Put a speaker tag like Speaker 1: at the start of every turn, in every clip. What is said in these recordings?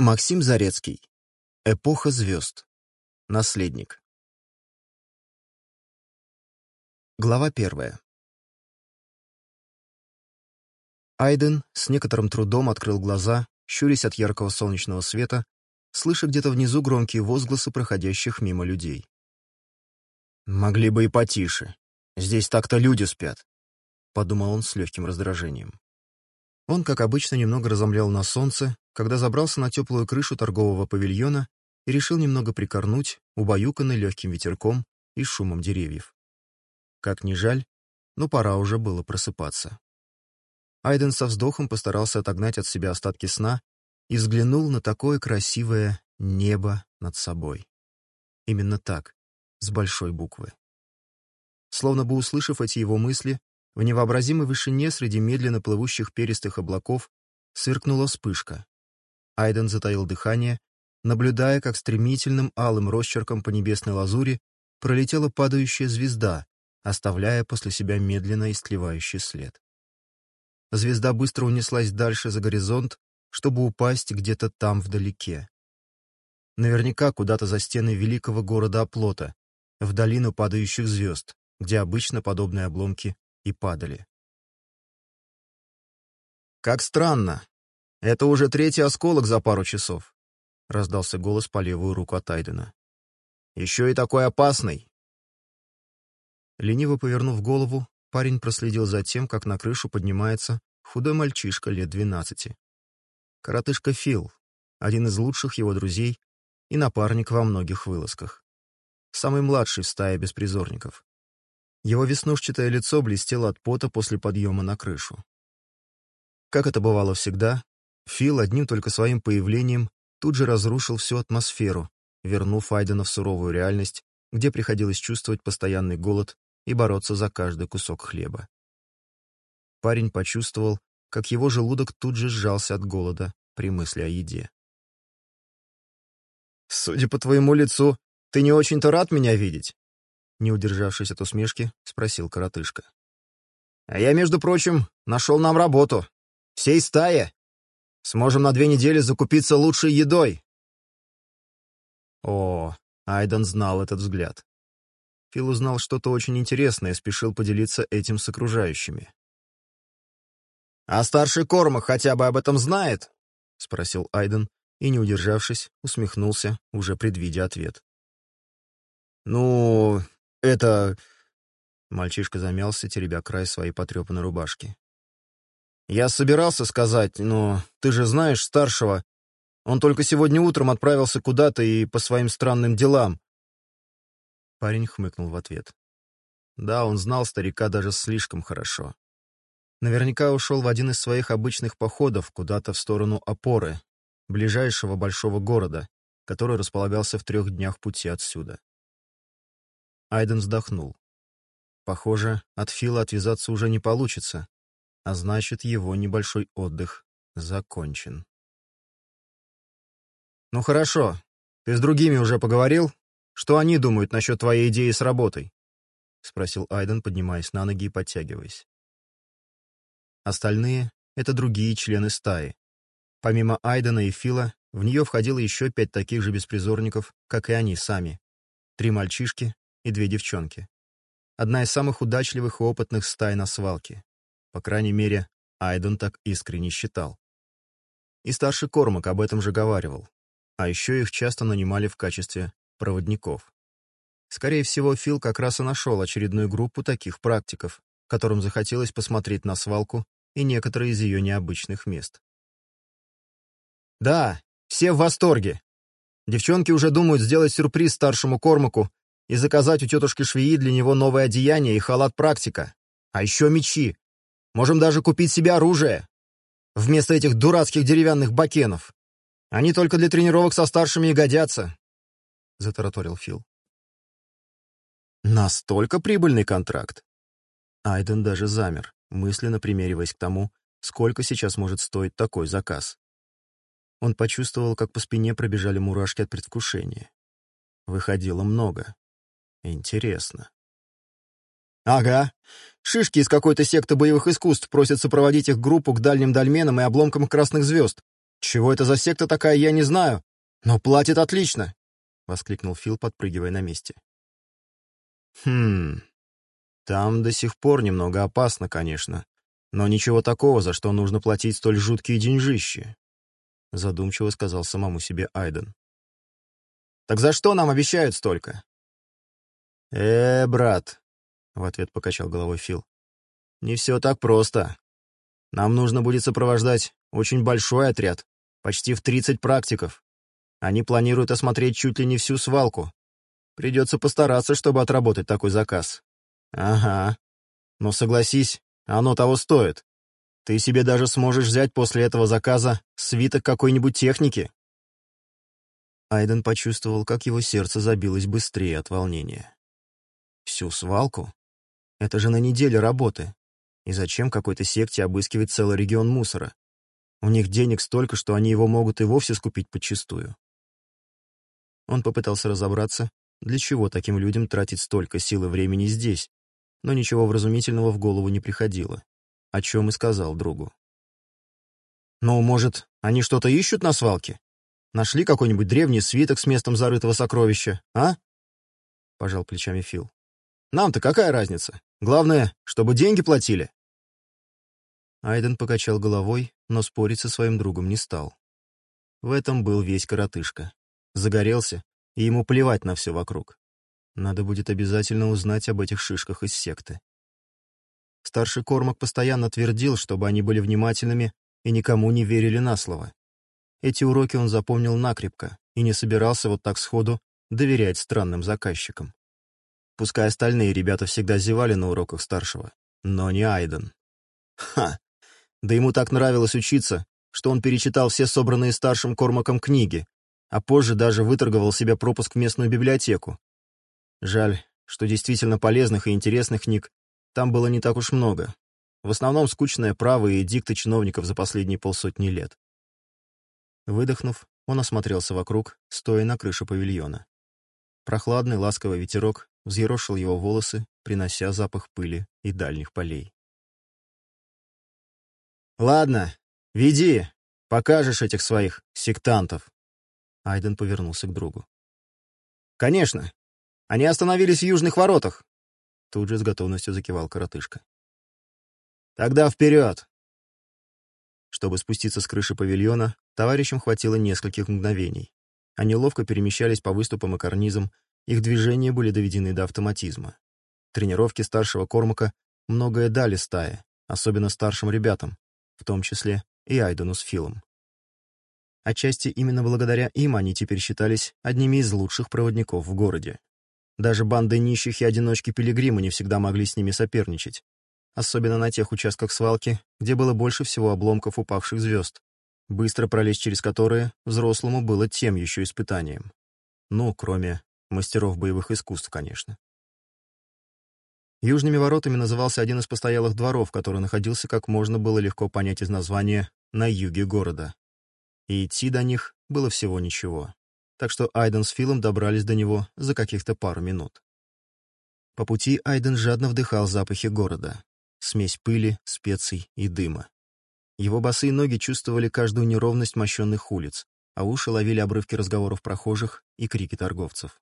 Speaker 1: Максим Зарецкий. Эпоха звезд. Наследник. Глава первая. Айден с некоторым трудом открыл глаза, щурясь от яркого солнечного света, слыша где-то внизу громкие возгласы проходящих мимо людей. «Могли бы и потише. Здесь так-то люди спят», — подумал он с легким раздражением. Он, как обычно, немного разомлял на солнце, когда забрался на теплую крышу торгового павильона и решил немного прикорнуть, убаюканный легким ветерком и шумом деревьев. Как ни жаль, но пора уже было просыпаться. Айден со вздохом постарался отогнать от себя остатки сна и взглянул на такое красивое небо над собой. Именно так, с большой буквы. Словно бы услышав эти его мысли, в невообразимой вышине среди медленно плывущих перистых облаков сверкнула вспышка. Айден затаил дыхание, наблюдая, как стремительным алым росчерком по небесной лазури пролетела падающая звезда, оставляя после себя медленно истлевающий след. Звезда быстро унеслась дальше за горизонт, чтобы упасть где-то там вдалеке. Наверняка куда-то за стены великого города Оплота, в долину падающих звезд, где обычно подобные обломки и падали. «Как странно! Это уже третий осколок за пару часов!» — раздался голос по левую руку от Айдена. «Еще и такой опасный!» Лениво повернув голову, парень проследил за тем, как на крышу поднимается худой мальчишка лет двенадцати. Коротышка Фил, один из лучших его друзей и напарник во многих вылазках. Самый младший в стае беспризорников. Его веснушчатое лицо блестело от пота после подъема на крышу. Как это бывало всегда, Фил одним только своим появлением тут же разрушил всю атмосферу, вернув Айдена в суровую реальность, где приходилось чувствовать постоянный голод и бороться за каждый кусок хлеба. Парень почувствовал, как его желудок тут же сжался от голода при мысли о еде. «Судя по твоему лицу, ты не очень-то рад меня видеть?» Не удержавшись от усмешки, спросил коротышка. «А я, между прочим, нашел нам работу. Всей стае. Сможем на две недели закупиться лучшей едой». О, Айден знал этот взгляд. Фил узнал что-то очень интересное и спешил поделиться этим с окружающими. «А старший Корма хотя бы об этом знает?» — спросил Айден, и, не удержавшись, усмехнулся, уже предвидя ответ. «Ну, «Это...» Мальчишка замялся, теребя край своей потрепанной рубашки. «Я собирался сказать, но ты же знаешь старшего. Он только сегодня утром отправился куда-то и по своим странным делам». Парень хмыкнул в ответ. Да, он знал старика даже слишком хорошо. Наверняка ушел в один из своих обычных походов куда-то в сторону Опоры, ближайшего большого города, который располагался в трех днях пути отсюда. Айден вздохнул. Похоже, от Фила отвязаться уже не получится, а значит, его небольшой отдых закончен. «Ну хорошо, ты с другими уже поговорил? Что они думают насчет твоей идеи с работой?» — спросил Айден, поднимаясь на ноги и подтягиваясь. Остальные — это другие члены стаи. Помимо Айдена и Фила, в нее входило еще пять таких же беспризорников, как и они сами. Три мальчишки и две девчонки. Одна из самых удачливых и опытных стай на свалке. По крайней мере, Айден так искренне считал. И старший Кормак об этом же говаривал. А еще их часто нанимали в качестве проводников. Скорее всего, Фил как раз и нашел очередную группу таких практиков, которым захотелось посмотреть на свалку и некоторые из ее необычных мест. «Да, все в восторге!» Девчонки уже думают сделать сюрприз старшему Кормаку и заказать у тетушки-швеи для него новое одеяние и халат-практика. А еще мечи. Можем даже купить себе оружие. Вместо этих дурацких деревянных бакенов. Они только для тренировок со старшими и годятся», — затараторил Фил. «Настолько прибыльный контракт!» Айден даже замер, мысленно примериваясь к тому, сколько сейчас может стоить такой заказ. Он почувствовал, как по спине пробежали мурашки от предвкушения. Выходило много. Интересно. Ага. Шишки из какой-то секты боевых искусств просят сопроводить их группу к дальним дольменам и обломкам красных звезд. Чего это за секта такая, я не знаю. Но платит отлично, — воскликнул Фил, подпрыгивая на месте. Хм, там до сих пор немного опасно, конечно. Но ничего такого, за что нужно платить столь жуткие деньжищи, — задумчиво сказал самому себе Айден. «Так за что нам обещают столько?» «Э, брат», — в ответ покачал головой Фил, — «не все так просто. Нам нужно будет сопровождать очень большой отряд, почти в 30 практиков. Они планируют осмотреть чуть ли не всю свалку. Придется постараться, чтобы отработать такой заказ». «Ага. Но согласись, оно того стоит. Ты себе даже сможешь взять после этого заказа свиток какой-нибудь техники». Айден почувствовал, как его сердце забилось быстрее от волнения. Всю свалку? Это же на неделю работы. И зачем какой-то секте обыскивать целый регион мусора? У них денег столько, что они его могут и вовсе скупить подчистую. Он попытался разобраться, для чего таким людям тратить столько сил и времени здесь, но ничего вразумительного в голову не приходило, о чем и сказал другу. «Ну, может, они что-то ищут на свалке? Нашли какой-нибудь древний свиток с местом зарытого сокровища, а?» Пожал плечами Фил. Нам-то какая разница? Главное, чтобы деньги платили. Айден покачал головой, но спорить со своим другом не стал. В этом был весь коротышка. Загорелся, и ему плевать на все вокруг. Надо будет обязательно узнать об этих шишках из секты. Старший Кормак постоянно твердил, чтобы они были внимательными и никому не верили на слово. Эти уроки он запомнил накрепко и не собирался вот так сходу доверять странным заказчикам. Пускай остальные ребята всегда зевали на уроках старшего, но не Айден. Ха! Да ему так нравилось учиться, что он перечитал все собранные старшим Кормаком книги, а позже даже выторговал себе пропуск в местную библиотеку. Жаль, что действительно полезных и интересных книг там было не так уж много. В основном скучное право и дикты чиновников за последние полсотни лет. Выдохнув, он осмотрелся вокруг, стоя на крыше павильона. Прохладный ласковый ветерок взъерошил его волосы, принося запах пыли и дальних полей. «Ладно, веди, покажешь этих своих сектантов!» Айден повернулся к другу. «Конечно! Они остановились в южных воротах!» Тут же с готовностью закивал коротышка. «Тогда вперед!» Чтобы спуститься с крыши павильона, товарищам хватило нескольких мгновений. Они ловко перемещались по выступам и карнизам, их движения были доведены до автоматизма. Тренировки старшего Кормака многое дали стае, особенно старшим ребятам, в том числе и Айдену с Филом. Отчасти именно благодаря им они теперь считались одними из лучших проводников в городе. Даже банды нищих и одиночки-пилигрима не всегда могли с ними соперничать, особенно на тех участках свалки, где было больше всего обломков упавших звезд, быстро пролезть через которые взрослому было тем еще испытанием. Ну, кроме Мастеров боевых искусств, конечно. Южными воротами назывался один из постоялых дворов, который находился, как можно было легко понять из названия, на юге города. И идти до них было всего ничего. Так что Айден с Филом добрались до него за каких-то пару минут. По пути Айден жадно вдыхал запахи города. Смесь пыли, специй и дыма. Его босые ноги чувствовали каждую неровность мощенных улиц, а уши ловили обрывки разговоров прохожих и крики торговцев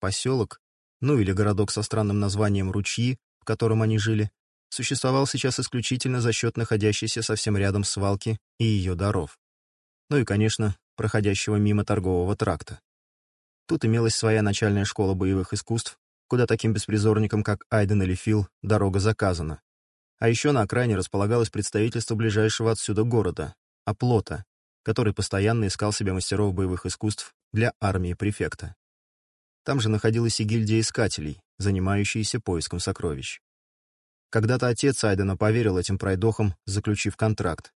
Speaker 1: поселок, ну или городок со странным названием Ручьи, в котором они жили, существовал сейчас исключительно за счет находящейся совсем рядом свалки и ее даров. Ну и, конечно, проходящего мимо торгового тракта. Тут имелась своя начальная школа боевых искусств, куда таким беспризорникам, как Айден или Фил, дорога заказана. А еще на окраине располагалось представительство ближайшего отсюда города, Оплота, который постоянно искал себе мастеров боевых искусств для армии префекта. Там же находилась и гильдия искателей, занимающаяся поиском сокровищ. Когда-то отец Айдена поверил этим пройдохам, заключив контракт,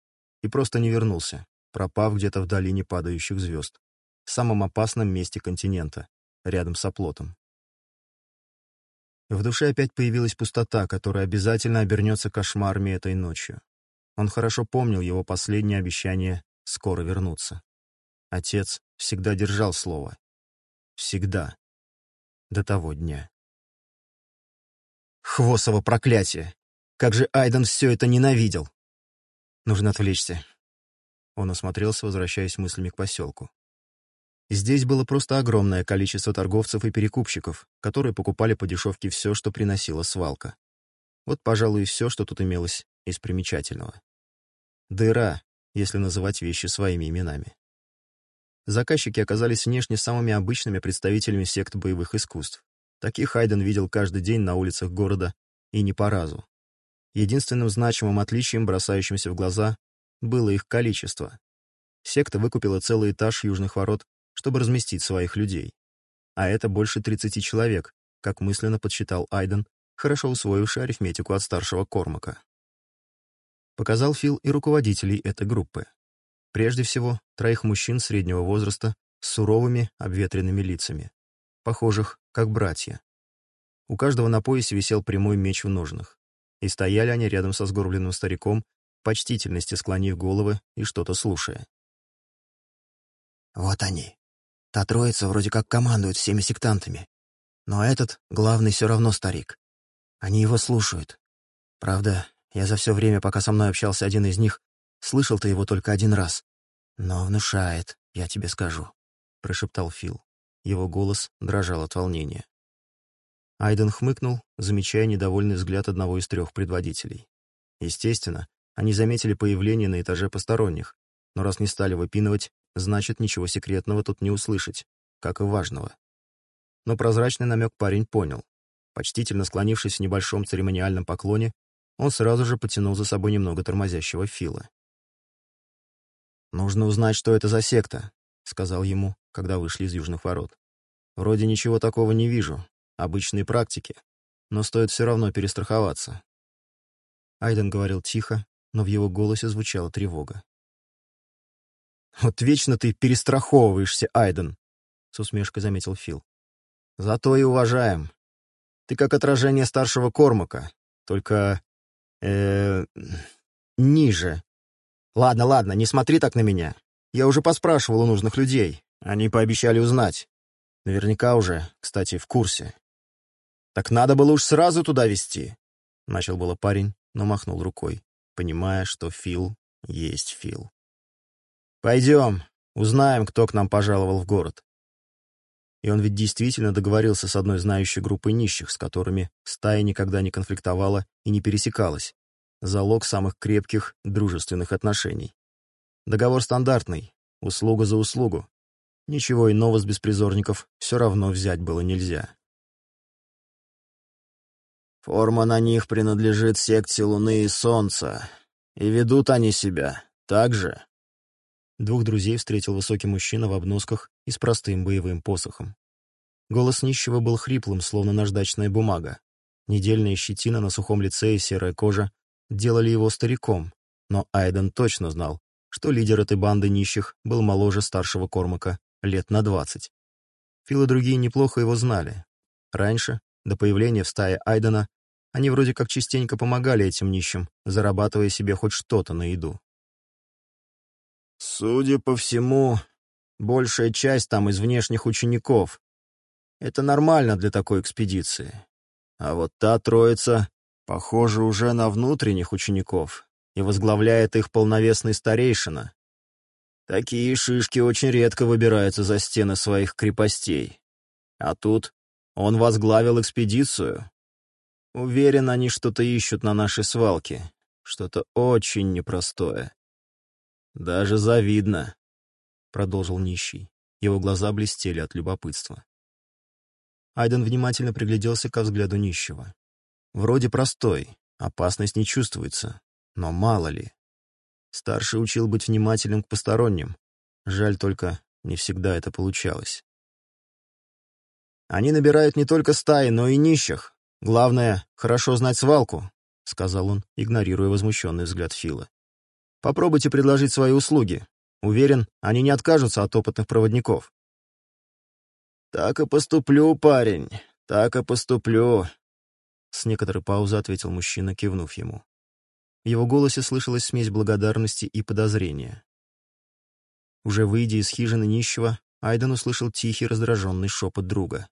Speaker 1: и просто не вернулся, пропав где-то в долине падающих звезд, в самом опасном месте континента, рядом с оплотом. В душе опять появилась пустота, которая обязательно обернется кошмарами этой ночью. Он хорошо помнил его последнее обещание скоро вернуться. Отец всегда держал слово. Всегда до того дня. Хвосово проклятие! Как же Айден все это ненавидел! Нужно отвлечься. Он осмотрелся, возвращаясь мыслями к поселку. Здесь было просто огромное количество торговцев и перекупщиков, которые покупали по дешевке все, что приносила свалка. Вот, пожалуй, все, что тут имелось из примечательного. Дыра, если называть вещи своими именами. Заказчики оказались внешне самыми обычными представителями сект боевых искусств. Таких Хайден видел каждый день на улицах города, и не по разу. Единственным значимым отличием, бросающимся в глаза, было их количество. Секта выкупила целый этаж южных ворот, чтобы разместить своих людей. А это больше 30 человек, как мысленно подсчитал Айден, хорошо усвоивший арифметику от старшего Кормака. Показал Фил и руководителей этой группы. Прежде всего, троих мужчин среднего возраста с суровыми обветренными лицами, похожих как братья. У каждого на поясе висел прямой меч в ножнах, и стояли они рядом со сгорбленным стариком, почтительности склонив головы и что-то слушая.
Speaker 2: «Вот они. Та троица вроде как командует всеми сектантами. Но этот, главный, все равно старик. Они его слушают. Правда, я за все время, пока со мной общался один из них, Слышал ты его только один раз. Но внушает, я тебе скажу», — прошептал Фил. Его голос дрожал от волнения.
Speaker 1: Айден хмыкнул, замечая недовольный взгляд одного из трех предводителей. Естественно, они заметили появление на этаже посторонних, но раз не стали выпинывать, значит, ничего секретного тут не услышать, как и важного. Но прозрачный намек парень понял. Почтительно склонившись в небольшом церемониальном поклоне, он сразу же потянул за собой немного тормозящего Фила. «Нужно узнать, что это за секта», — сказал ему, когда вышли из южных ворот. «Вроде ничего такого не вижу, обычные практики, но стоит все равно перестраховаться». Айден говорил тихо, но в его голосе звучала тревога. «Вот вечно ты перестраховываешься, Айден», — с усмешкой заметил Фил. «Зато и уважаем. Ты как отражение старшего Кормака, только... э ниже. «Ладно, ладно, не смотри так на меня. Я уже поспрашивал у нужных людей. Они пообещали узнать. Наверняка уже, кстати, в курсе». «Так надо было уж сразу туда везти», — начал было парень, но махнул рукой, понимая, что Фил есть Фил. «Пойдем, узнаем, кто к нам пожаловал в город». И он ведь действительно договорился с одной знающей группой нищих, с которыми стая никогда не конфликтовала и не пересекалась залог самых крепких дружественных отношений. Договор стандартный, услуга за услугу. Ничего иного с беспризорников все равно взять было нельзя. Форма на них принадлежит секте Луны и Солнца, и ведут они себя так же. Двух друзей встретил высокий мужчина в обносках и с простым боевым посохом. Голос нищего был хриплым, словно наждачная бумага. Недельная щетина на сухом лице и серая кожа делали его стариком, но Айден точно знал, что лидер этой банды нищих был моложе старшего Кормака лет на 20. Фил и другие неплохо его знали. Раньше, до появления в стае Айдена, они вроде как частенько помогали этим нищим, зарабатывая себе хоть что-то на еду. «Судя по всему, большая часть там из внешних учеников. Это нормально для такой экспедиции. А вот та троица Похоже уже на внутренних учеников, и возглавляет их полновесный старейшина. Такие шишки очень редко выбираются за стены своих крепостей. А тут он возглавил экспедицию. Уверен, они что-то ищут на нашей свалке, что-то очень непростое. Даже завидно, — продолжил нищий. Его глаза блестели от любопытства. Айден внимательно пригляделся ко взгляду нищего. Вроде простой, опасность не чувствуется, но мало ли. Старший учил быть внимательным к посторонним. Жаль только, не всегда это получалось. «Они набирают не только стаи, но и нищих. Главное, хорошо знать свалку», — сказал он, игнорируя возмущенный взгляд Фила. «Попробуйте предложить свои услуги. Уверен, они не откажутся от опытных проводников». «Так и поступлю, парень, так и поступлю», с некоторой паузы ответил мужчина, кивнув ему. В его голосе слышалась смесь благодарности и подозрения. Уже выйдя из хижины нищего, Айден услышал тихий раздраженный шепот друга.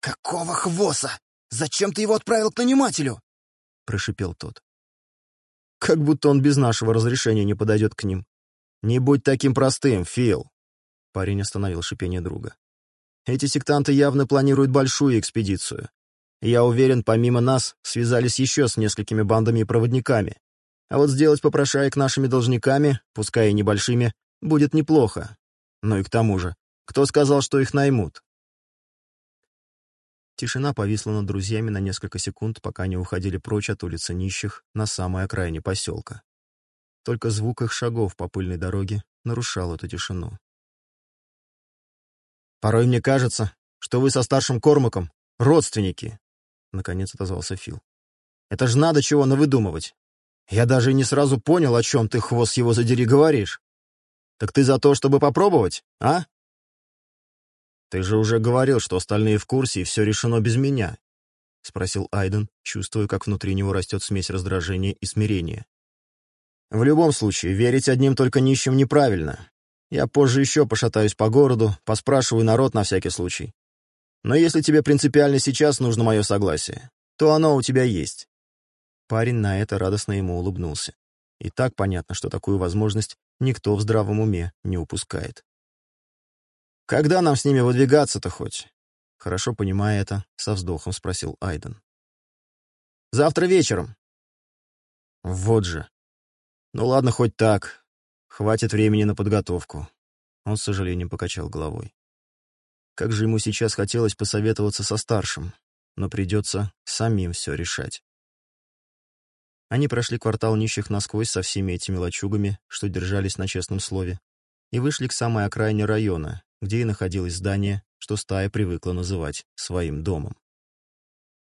Speaker 2: «Какого хвоса? Зачем ты его отправил к нанимателю?» — прошипел тот.
Speaker 1: «Как будто он без нашего разрешения не подойдет к ним. Не будь таким простым, Фил!» Парень остановил шипение друга. «Эти сектанты явно планируют большую экспедицию. Я уверен, помимо нас связались еще с несколькими бандами и проводниками. А вот сделать попрошаек нашими должниками, пускай и небольшими, будет неплохо. Ну и к тому же, кто сказал, что их наймут? Тишина повисла над друзьями на несколько секунд, пока они уходили прочь от улицы нищих на самой окраине поселка. Только звук их шагов по пыльной дороге нарушал эту тишину. «Порой мне кажется, что вы со старшим Кормаком — родственники», Наконец отозвался Фил. «Это ж надо чего навыдумывать. Я даже не сразу понял, о чем ты, хвост его задери, говоришь. Так ты за то, чтобы попробовать, а?» «Ты же уже говорил, что остальные в курсе, и все решено без меня», — спросил Айден, чувствуя, как внутри него растет смесь раздражения и смирения. «В любом случае, верить одним только нищим неправильно. Я позже еще пошатаюсь по городу, поспрашиваю народ на всякий случай. Но если тебе принципиально сейчас нужно мое согласие, то оно у тебя есть». Парень на это радостно ему улыбнулся. И так понятно, что такую возможность никто в здравом уме не упускает. «Когда нам с ними выдвигаться-то хоть?» Хорошо понимая это, со вздохом спросил Айден. «Завтра вечером». «Вот же. Ну ладно, хоть так. Хватит времени на подготовку». Он с сожалением покачал головой. Как же ему сейчас хотелось посоветоваться со старшим, но придется самим все решать. Они прошли квартал нищих насквозь со всеми этими лачугами, что держались на честном слове, и вышли к самой окраине района, где и находилось здание, что стая привыкла называть своим домом.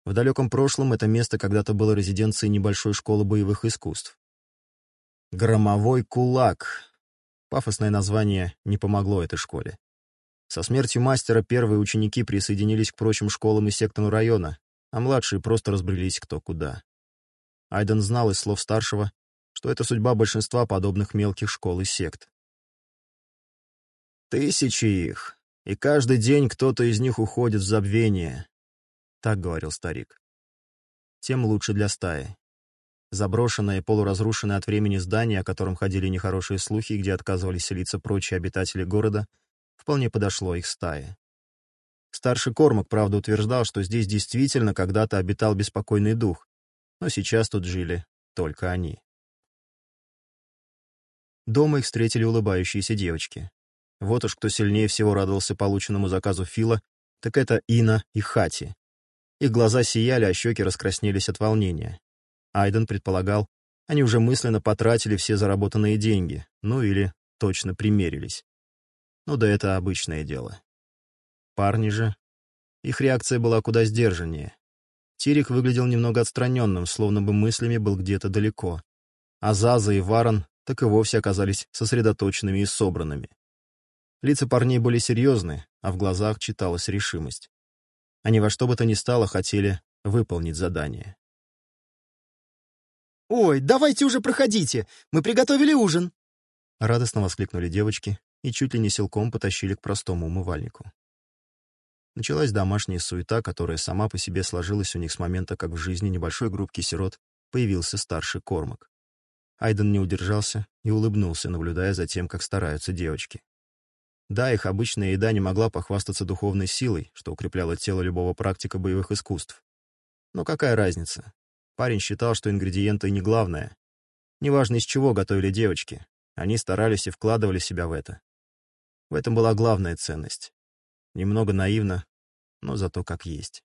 Speaker 1: В далеком прошлом это место когда-то было резиденцией небольшой школы боевых искусств. «Громовой кулак» — пафосное название не помогло этой школе. Со смертью мастера первые ученики присоединились к прочим школам и сектам района, а младшие просто разбрелись кто куда. Айден знал из слов старшего, что это судьба большинства подобных мелких школ и сект. «Тысячи их, и каждый день кто-то из них уходит в забвение», — так говорил старик. «Тем лучше для стаи. Заброшенное и полуразрушенное от времени здание, о котором ходили нехорошие слухи, где отказывались селиться прочие обитатели города, вполне подошло их стае. Старший Кормак, правда, утверждал, что здесь действительно когда-то обитал беспокойный дух, но сейчас тут жили только они. Дома их встретили улыбающиеся девочки. Вот уж кто сильнее всего радовался полученному заказу Фила, так это Ина и Хати. Их глаза сияли, а щеки раскраснелись от волнения. Айден предполагал, они уже мысленно потратили все заработанные деньги, ну или точно примерились. Ну да это обычное дело. Парни же. Их реакция была куда сдержаннее. Тирик выглядел немного отстраненным, словно бы мыслями был где-то далеко. А Заза и Варон так и вовсе оказались сосредоточенными и собранными. Лица парней были серьезны, а в глазах читалась решимость. Они во что бы то ни стало хотели выполнить задание.
Speaker 3: «Ой, давайте уже проходите! Мы приготовили ужин!»
Speaker 1: Радостно воскликнули девочки, и чуть ли не силком потащили к простому умывальнику. Началась домашняя суета, которая сама по себе сложилась у них с момента, как в жизни небольшой группки сирот появился старший кормок. Айден не удержался и улыбнулся, наблюдая за тем, как стараются девочки. Да, их обычная еда не могла похвастаться духовной силой, что укрепляло тело любого практика боевых искусств. Но какая разница? Парень считал, что ингредиенты не главное. Неважно, из чего готовили девочки, они старались и вкладывали себя в это, в этом была главная ценность. Немного наивно, но зато как есть.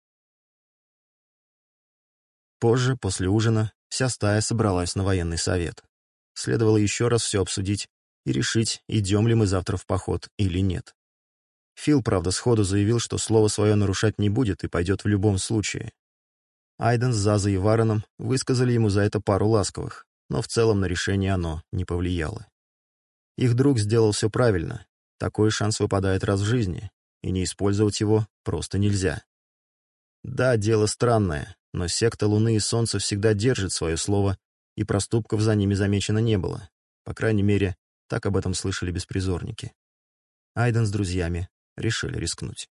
Speaker 1: Позже, после ужина, вся стая собралась на военный совет. Следовало еще раз все обсудить и решить, идем ли мы завтра в поход или нет. Фил, правда, сходу заявил, что слово свое нарушать не будет и пойдет в любом случае. Айден с Зазой и Вараном высказали ему за это пару ласковых, но в целом на решение оно не повлияло. Их друг сделал все правильно, такой шанс выпадает раз в жизни, и не использовать его просто нельзя. Да, дело странное, но секта Луны и Солнца всегда держит свое слово, и проступков за ними замечено не было. По крайней мере, так об этом слышали беспризорники. Айден с друзьями решили рискнуть.